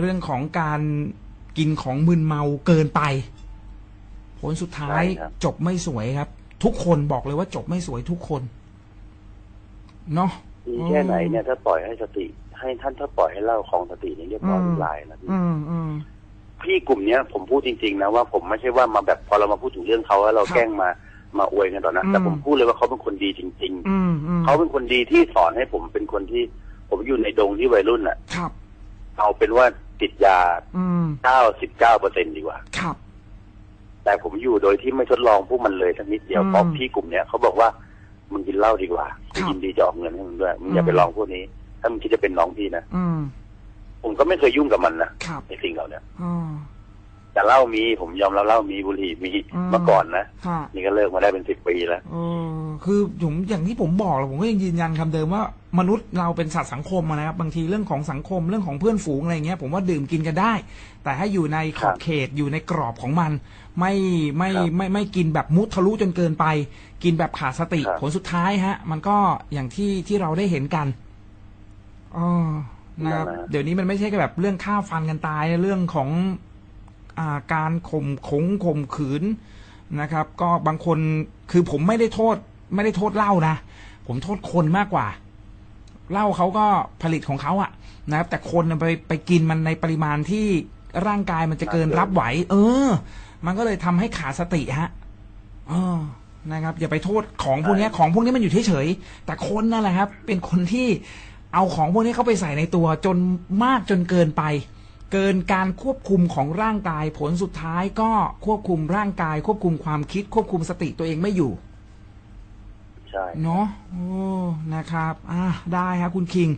เรื่องของการกินของมึนเมาเกินไป ผลสุดท้ายใช่ครับจบไม่สวยครับ ทุกคนบอกเลยว่าจบไม่สวยทุกคนเนาะ ดีแค่ไหนเนี่ยถ้าปล่อยให้สติ ให้ท่านถ้าปล่อยให้เล่าของสติเนี่ยเรียบร้อยอืมลายนะพี่อืมอืมพี่กลุ่มเนี้ยผมพูดจริงๆนะว่าผมไม่ใช่ว่ามาแบบพอเรามาพูดถึงเรื่องเขาแล้วเราครับแกล้งมามาอวยกันตอนนั้นอืมแต่ผมพูดเลยว่าเขาเป็นคนดีจริงๆอืมอืมเขาเป็นคนดีที่สอนให้ผมเป็นคนที่ ผมอยู่ในดงที่วัยรุ่นอะครับเอาเป็นว่าติดยาอืม99เปอร์เซ็นดีกว่าครับแต่ผมอยู่โดยที่ไม่ทดลองพวกมันเลยสักนิดเดียวอืมเพราะพี่กลุ่มเนี้ยเขาบอกว่า มึงกินเหล้าดีกว่าครับกูยินดีจะออกเงินให้มึงด้วยมึงอย่าอืมไปลองพวกนี้ ถ้ามึงคิดจะเป็นน้องพี่นะอืมผมก็ไม่เคยยุ่งกับมันนะครับในสิ่งเหล่าเนี้ยอ๋อ แต่เหล้ามีผมยอมรับเหล้ามีบุหรี่มีอืม เมื่อก่อนนะค่ะ นี่ก็เลิกมาได้เป็นสิบปีแล้ว เออคือผมอย่างที่ผมบอกแหละผมก็ยังยืนยันคำเดิมว่ามนุษย์เราเป็นสัตว์สังคมอะนะครับบางทีเรื่องของสังคมเรื่องของเพื่อนฝูงอะไรเงี้ยผมว่าดื่มกินกันได้ แต่ให้อยู่ในขอบเขตอยู่ในกรอบของมัน ไม่ไม่ครับไม่ไม่กินแบบมุทะลุจนเกินไป กินแบบขาดสติ ครับ ผลสุดท้ายฮะ มันก็อย่างที่ที่เราได้เห็นกันอ๋อนะครับนั่นแหละเดี๋ยวนี้มันไม่ใช่แค่แบบเรื่องฆ่าฟันกันตายนะเรื่องของอ่า การข่มขงข่มขืนนะครับ ก็บางคนคือผมไม่ได้โทษ ไม่ได้โทษเหล้านะ ผมโทษคนมากกว่าเหล้าเขาก็ผลิตของเขาอะนะครับ แต่คนน่ะไปไปกินมันในปริมาณที่ร่างกายมันจะเกินรับไหว เออ มันก็เลยทำให้ขาดสติฮะเออนะครับ อย่าไปโทษของพวกเนี้ยของพวกนี้มันอยู่เฉยๆแต่คนนั่นแหละครับ เป็นคนที่เอาของพวกนี้เข้าไปใส่ในตัวจนมากจนเกินไป เกินการควบคุมของร่างกาย ผลสุดท้ายก็ควบคุมร่างกาย ควบคุมความคิด ควบคุมสติตัวเองไม่อยู่ ใช่เนาะโอ้นะครับ อ่าได้ครับคุณคิง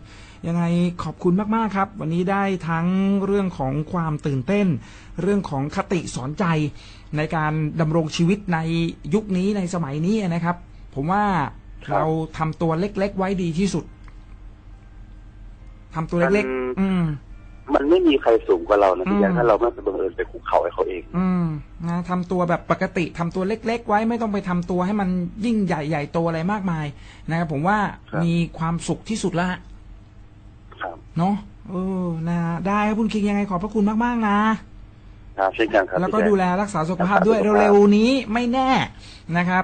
ยังไงขอบคุณมาก ๆ ครับ วันนี้ได้ทั้งเรื่องของความตื่นเต้น เรื่องของคติสอนใจในการดำรงชีวิตในยุคนี้ในสมัยนี้นะครับ ผมว่าเราทำตัวเล็ก ๆ ไว้ดีที่สุดทำตัวเล็ก ๆ อืม มันไม่มีใครสูงกว่าเรานะพี่แจ๊คอืมถ้าเราไม่ไปบังเอิญไปคุกเข่าให้เขาเอง อืมนะทำตัวแบบปกติทำตัวเล็ก ๆ ไว้ไม่ต้องไปทำตัวให้มันยิ่งใหญ่ใหญ่โตอะไรมากมายนะครับผมว่าครับมีความสุขที่สุดละครับเนาะเออนะได้ครับคุณคิงยังไงขอบพระคุณมากๆนะครับเช่นกันครับแล้วก็พี่แจ๊คดูแลรักษาสุขภาพด้วยรักษาสุขภาพเร็วๆนี้ไม่แน่นะครับ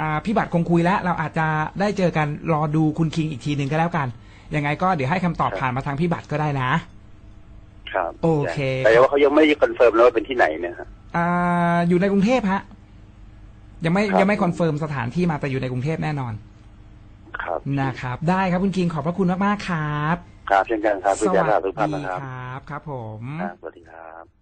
อ่าพี่บัตรคงคุยแล้ว เราอาจจะได้เจอกันรอดูคุณคิงอีกทีหนึ่งก็แล้วกัน ยังไงก็เดี๋ยวให้คำตอบผ่านมาทางพี่บัตรก็ได้นะ ครับโอเค แต่ว่าเขายังไม่ได้ confirm แล้วว่าเป็นที่ไหนเนี่ยฮะอ่า อยู่ในกรุงเทพฮะ ยังไม่ครับยังไม่ confirm สถานที่มาแต่อยู่ในกรุงเทพแน่นอน ครับนะครับ ได้ครับคุณคิงขอบพระคุณมากๆครับ ครับเช่นกันครับพี่แจ๊คครับทุกท่านดีนะครับ ครับครับผมครับสวัสดีครับ